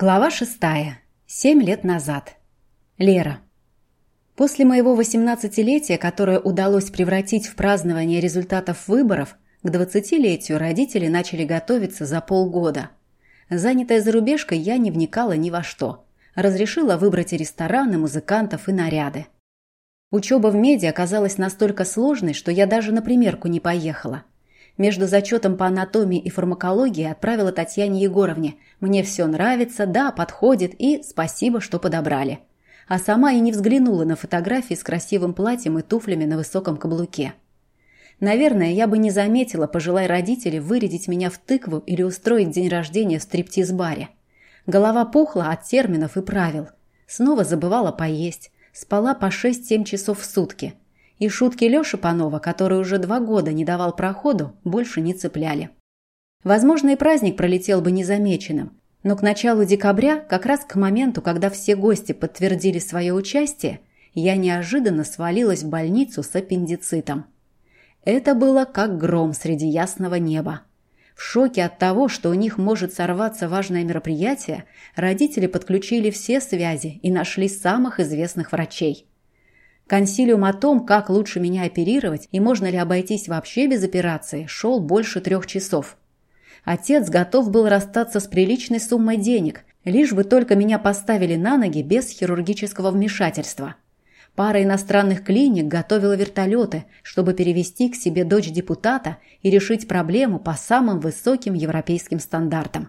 Глава шестая. Семь лет назад. Лера. После моего восемнадцатилетия, которое удалось превратить в празднование результатов выборов, к двадцатилетию родители начали готовиться за полгода. Занятая зарубежкой, я не вникала ни во что. Разрешила выбрать и рестораны, музыкантов и наряды. Учеба в меди оказалась настолько сложной, что я даже на примерку не поехала – между зачетом по анатомии и фармакологии отправила Татьяне Егоровне. «Мне все нравится, да, подходит и спасибо, что подобрали». А сама и не взглянула на фотографии с красивым платьем и туфлями на высоком каблуке. Наверное, я бы не заметила, пожелай родители вырядить меня в тыкву или устроить день рождения в стриптиз-баре. Голова пухла от терминов и правил. Снова забывала поесть. Спала по 6-7 часов в сутки – и шутки Лёши Панова, который уже два года не давал проходу, больше не цепляли. Возможно, и праздник пролетел бы незамеченным, но к началу декабря, как раз к моменту, когда все гости подтвердили свое участие, я неожиданно свалилась в больницу с аппендицитом. Это было как гром среди ясного неба. В шоке от того, что у них может сорваться важное мероприятие, родители подключили все связи и нашли самых известных врачей. Консилиум о том, как лучше меня оперировать и можно ли обойтись вообще без операции, шел больше трех часов. Отец готов был расстаться с приличной суммой денег, лишь бы только меня поставили на ноги без хирургического вмешательства. Пара иностранных клиник готовила вертолеты, чтобы перевести к себе дочь депутата и решить проблему по самым высоким европейским стандартам.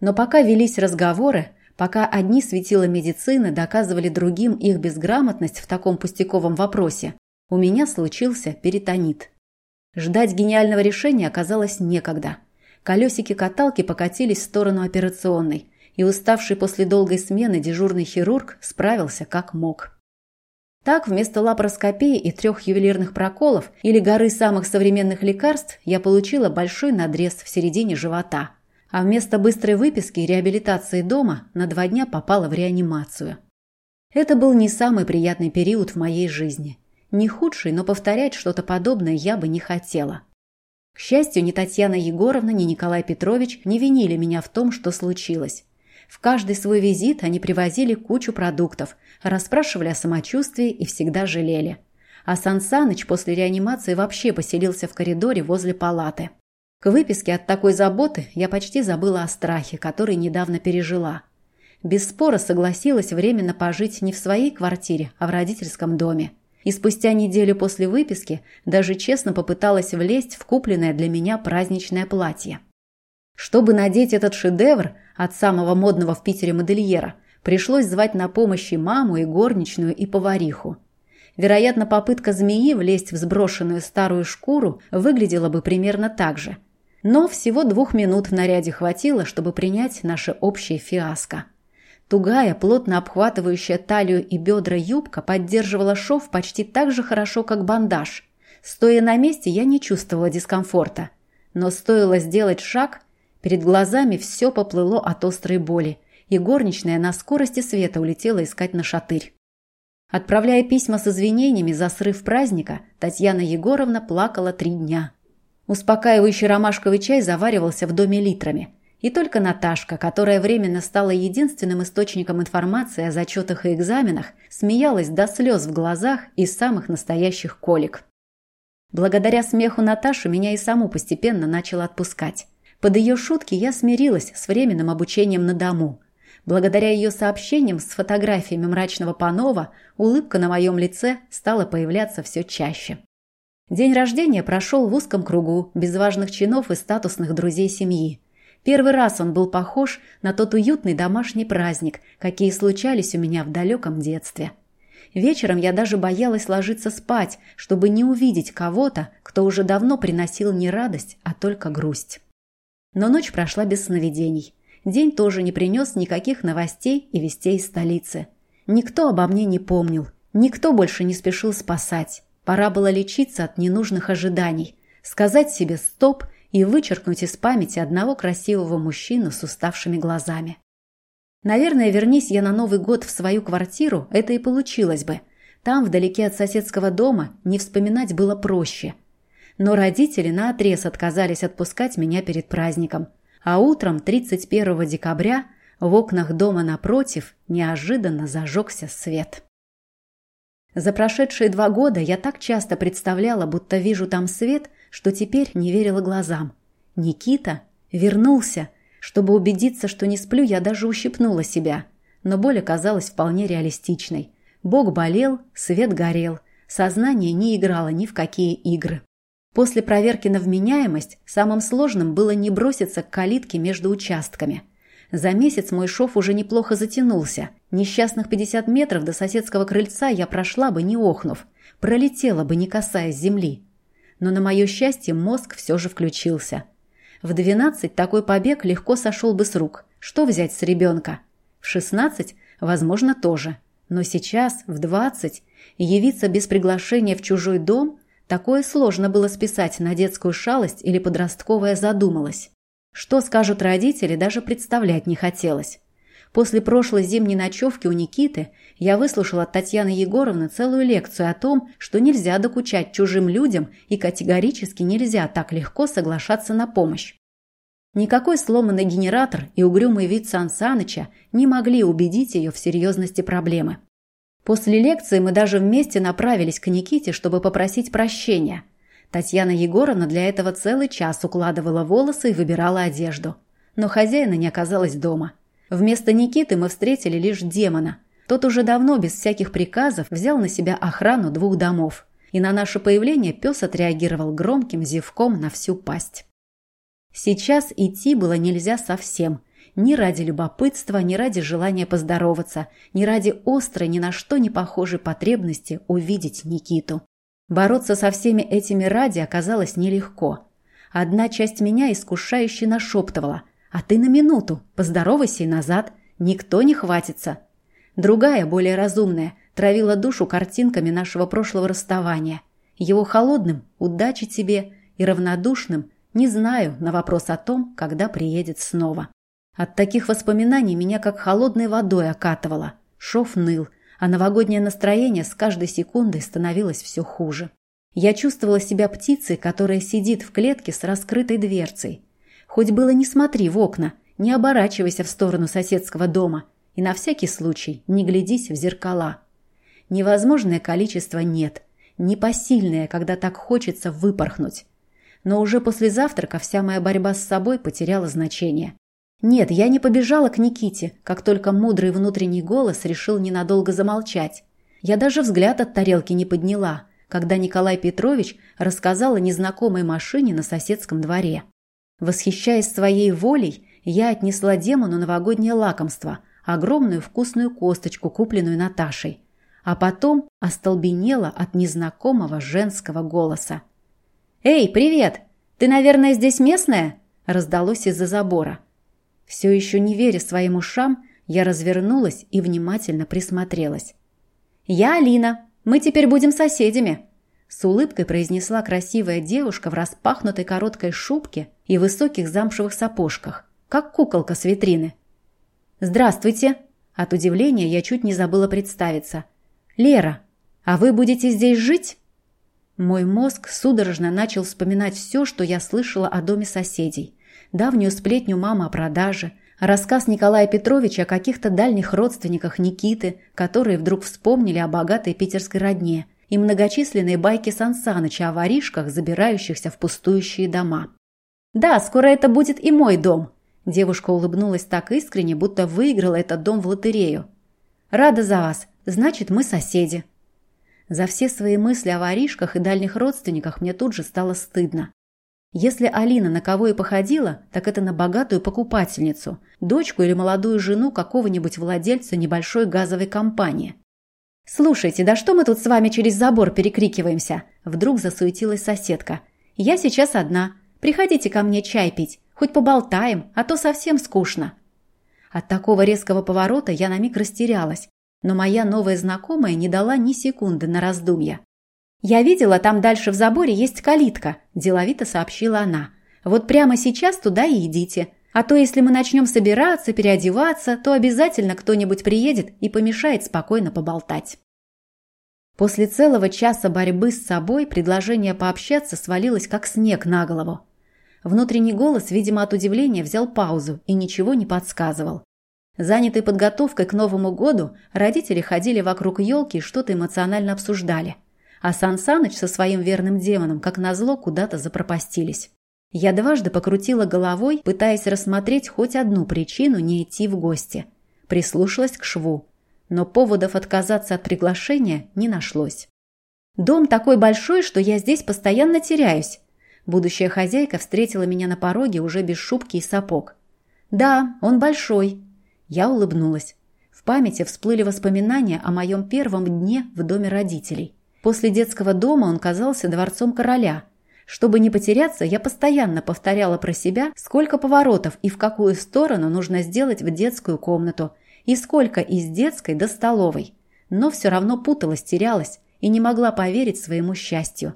Но пока велись разговоры, Пока одни светила медицины доказывали другим их безграмотность в таком пустяковом вопросе, у меня случился перитонит. Ждать гениального решения оказалось некогда. Колесики каталки покатились в сторону операционной, и уставший после долгой смены дежурный хирург справился как мог. Так, вместо лапароскопии и трех ювелирных проколов или горы самых современных лекарств я получила большой надрез в середине живота – а вместо быстрой выписки и реабилитации дома на два дня попала в реанимацию. Это был не самый приятный период в моей жизни. Не худший, но повторять что-то подобное я бы не хотела. К счастью, ни Татьяна Егоровна, ни Николай Петрович не винили меня в том, что случилось. В каждый свой визит они привозили кучу продуктов, расспрашивали о самочувствии и всегда жалели. А Сан Саныч после реанимации вообще поселился в коридоре возле палаты. К выписке от такой заботы я почти забыла о страхе, который недавно пережила. Без спора согласилась временно пожить не в своей квартире, а в родительском доме. И спустя неделю после выписки даже честно попыталась влезть в купленное для меня праздничное платье. Чтобы надеть этот шедевр от самого модного в Питере модельера, пришлось звать на помощь и маму, и горничную, и повариху. Вероятно, попытка змеи влезть в сброшенную старую шкуру выглядела бы примерно так же – но всего двух минут в наряде хватило, чтобы принять наше общее фиаско. Тугая, плотно обхватывающая талию и бедра юбка поддерживала шов почти так же хорошо, как бандаж. Стоя на месте, я не чувствовала дискомфорта. Но стоило сделать шаг, перед глазами все поплыло от острой боли, и горничная на скорости света улетела искать на шатырь. Отправляя письма с извинениями за срыв праздника, Татьяна Егоровна плакала три дня – Успокаивающий ромашковый чай заваривался в доме литрами. И только Наташка, которая временно стала единственным источником информации о зачетах и экзаменах, смеялась до слез в глазах и самых настоящих колик. Благодаря смеху Наташи меня и саму постепенно начало отпускать. Под ее шутки я смирилась с временным обучением на дому. Благодаря ее сообщениям с фотографиями мрачного Панова улыбка на моем лице стала появляться все чаще. День рождения прошел в узком кругу, без важных чинов и статусных друзей семьи. Первый раз он был похож на тот уютный домашний праздник, какие случались у меня в далеком детстве. Вечером я даже боялась ложиться спать, чтобы не увидеть кого-то, кто уже давно приносил не радость, а только грусть. Но ночь прошла без сновидений. День тоже не принес никаких новостей и вестей из столицы. Никто обо мне не помнил, никто больше не спешил спасать. Пора было лечиться от ненужных ожиданий, сказать себе «стоп» и вычеркнуть из памяти одного красивого мужчину с уставшими глазами. Наверное, вернись я на Новый год в свою квартиру, это и получилось бы. Там, вдалеке от соседского дома, не вспоминать было проще. Но родители наотрез отказались отпускать меня перед праздником. А утром 31 декабря В окнах дома напротив неожиданно зажегся свет. За прошедшие два года я так часто представляла, будто вижу там свет, что теперь не верила глазам. Никита вернулся. Чтобы убедиться, что не сплю, я даже ущипнула себя. Но боль оказалась вполне реалистичной. Бог болел, свет горел. Сознание не играло ни в какие игры. После проверки на вменяемость самым сложным было не броситься к калитке между участками. За месяц мой шов уже неплохо затянулся. Несчастных 50 метров до соседского крыльца я прошла бы, не охнув. Пролетела бы, не касаясь земли. Но на мое счастье мозг все же включился. В 12 такой побег легко сошел бы с рук. Что взять с ребенка? В 16, возможно, тоже. Но сейчас, в 20, явиться без приглашения в чужой дом, такое сложно было списать на детскую шалость или подростковая задумалась. Что скажут родители, даже представлять не хотелось. После прошлой зимней ночевки у Никиты я выслушала от Татьяны Егоровны целую лекцию о том, что нельзя докучать чужим людям и категорически нельзя так легко соглашаться на помощь. Никакой сломанный генератор и угрюмый вид Сан Саныча не могли убедить ее в серьезности проблемы. После лекции мы даже вместе направились к Никите, чтобы попросить прощения – Татьяна Егоровна для этого целый час укладывала волосы и выбирала одежду. Но хозяина не оказалось дома. Вместо Никиты мы встретили лишь демона. Тот уже давно, без всяких приказов, взял на себя охрану двух домов. И на наше появление пес отреагировал громким зевком на всю пасть. Сейчас идти было нельзя совсем. Ни ради любопытства, ни ради желания поздороваться, ни ради острой, ни на что не похожей потребности увидеть Никиту. Бороться со всеми этими ради оказалось нелегко. Одна часть меня искушающе нашептывала «А ты на минуту, поздоровайся и назад, никто не хватится». Другая, более разумная, травила душу картинками нашего прошлого расставания. Его холодным «удачи тебе» и равнодушным «не знаю» на вопрос о том, когда приедет снова. От таких воспоминаний меня как холодной водой окатывало. Шов ныл – а новогоднее настроение с каждой секундой становилось все хуже. Я чувствовала себя птицей, которая сидит в клетке с раскрытой дверцей. Хоть было не смотри в окна, не оборачивайся в сторону соседского дома и на всякий случай не глядись в зеркала. Невозможное количество нет, непосильное, когда так хочется выпорхнуть. Но уже после завтрака вся моя борьба с собой потеряла значение. Нет, я не побежала к Никите, как только мудрый внутренний голос решил ненадолго замолчать. Я даже взгляд от тарелки не подняла, когда Николай Петрович рассказал о незнакомой машине на соседском дворе. Восхищаясь своей волей, я отнесла демону новогоднее лакомство, огромную вкусную косточку, купленную Наташей. А потом остолбенела от незнакомого женского голоса. «Эй, привет! Ты, наверное, здесь местная?» раздалось из-за забора. Все еще не веря своим ушам, я развернулась и внимательно присмотрелась. «Я Алина. Мы теперь будем соседями», – с улыбкой произнесла красивая девушка в распахнутой короткой шубке и высоких замшевых сапожках, как куколка с витрины. «Здравствуйте!» От удивления я чуть не забыла представиться. «Лера, а вы будете здесь жить?» Мой мозг судорожно начал вспоминать все, что я слышала о доме соседей давнюю сплетню мамы о продаже, рассказ Николая Петровича о каких-то дальних родственниках Никиты, которые вдруг вспомнили о богатой питерской родне, и многочисленные байки Сансаныча о воришках, забирающихся в пустующие дома. «Да, скоро это будет и мой дом», Девушка улыбнулась так искренне, будто выиграла этот дом в лотерею. «Рада за вас. Значит, мы соседи». За все свои мысли о воришках и дальних родственниках мне тут же стало стыдно. Если Алина на кого и походила, так это на богатую покупательницу, дочку или молодую жену какого-нибудь владельца небольшой газовой компании. «Слушайте, да что мы тут с вами через забор перекрикиваемся?» Вдруг засуетилась соседка. «Я сейчас одна. Приходите ко мне чай пить. Хоть поболтаем, а то совсем скучно». От такого резкого поворота я на миг растерялась, но моя новая знакомая не дала ни секунды на раздумья. «Я видела, там дальше в заборе есть калитка», – деловито сообщила она. «Вот прямо сейчас туда и идите. А то, если мы начнем собираться, переодеваться, то обязательно кто-нибудь приедет и помешает спокойно поболтать». После целого часа борьбы с собой предложение пообщаться свалилось как снег на голову. Внутренний голос, видимо, от удивления взял паузу и ничего не подсказывал. Занятые подготовкой к Новому году, родители ходили вокруг елки и что-то эмоционально обсуждали. А Сан Саныч со своим верным демоном, как назло, куда-то запропастились. Я дважды покрутила головой, пытаясь рассмотреть хоть одну причину не идти в гости. Прислушалась к шву. Но поводов отказаться от приглашения не нашлось. «Дом такой большой, что я здесь постоянно теряюсь». Будущая хозяйка встретила меня на пороге уже без шубки и сапог. «Да, он большой». Я улыбнулась. В памяти всплыли воспоминания о моем первом дне в доме родителей. После детского дома он казался дворцом короля – чтобы не потеряться, я постоянно повторяла про себя, сколько поворотов и в какую сторону нужно сделать в детскую комнату, и сколько из детской до столовой. Но все равно путалась, терялась и не могла поверить своему счастью.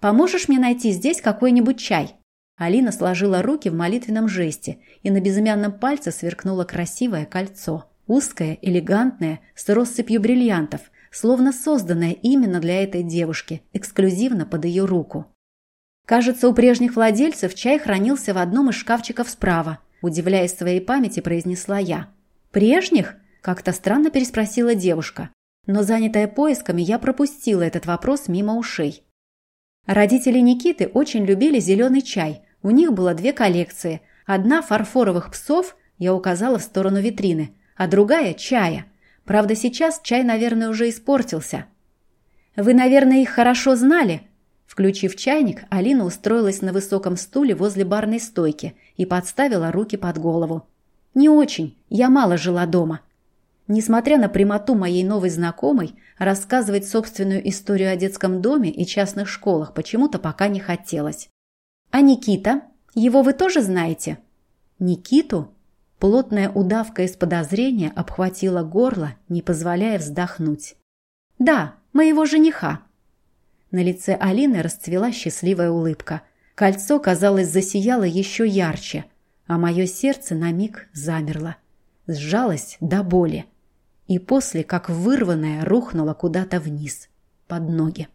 «Поможешь мне найти здесь какой-нибудь чай?» Алина сложила руки в молитвенном жесте, и на безымянном пальце сверкнуло красивое кольцо. Узкое, элегантное, с россыпью бриллиантов, словно созданное именно для этой девушки, эксклюзивно под ее руку. Кажется, у прежних владельцев чай хранился в одном из шкафчиков справа. Удивляясь своей памяти, произнесла я. «Прежних?» – как-то странно переспросила девушка. Но, занятая поисками, я пропустила этот вопрос мимо ушей. Родители Никиты очень любили зеленый чай. У них было две коллекции. Одна фарфоровых псов, я указала в сторону витрины, а другая – чая. Правда, сейчас чай, наверное, уже испортился. «Вы, наверное, их хорошо знали?» Включив чайник, Алина устроилась на высоком стуле возле барной стойки и подставила руки под голову. «Не очень. Я мало жила дома». Несмотря на прямоту моей новой знакомой, рассказывать собственную историю о детском доме и частных школах почему-то пока не хотелось. «А Никита? Его вы тоже знаете?» «Никиту?» Плотная удавка из подозрения обхватила горло, не позволяя вздохнуть. «Да, моего жениха», на лице Алины расцвела счастливая улыбка. Кольцо, казалось, засияло еще ярче, а мое сердце на миг замерло. Сжалось до боли. И после, как вырванное, рухнуло куда-то вниз, под ноги.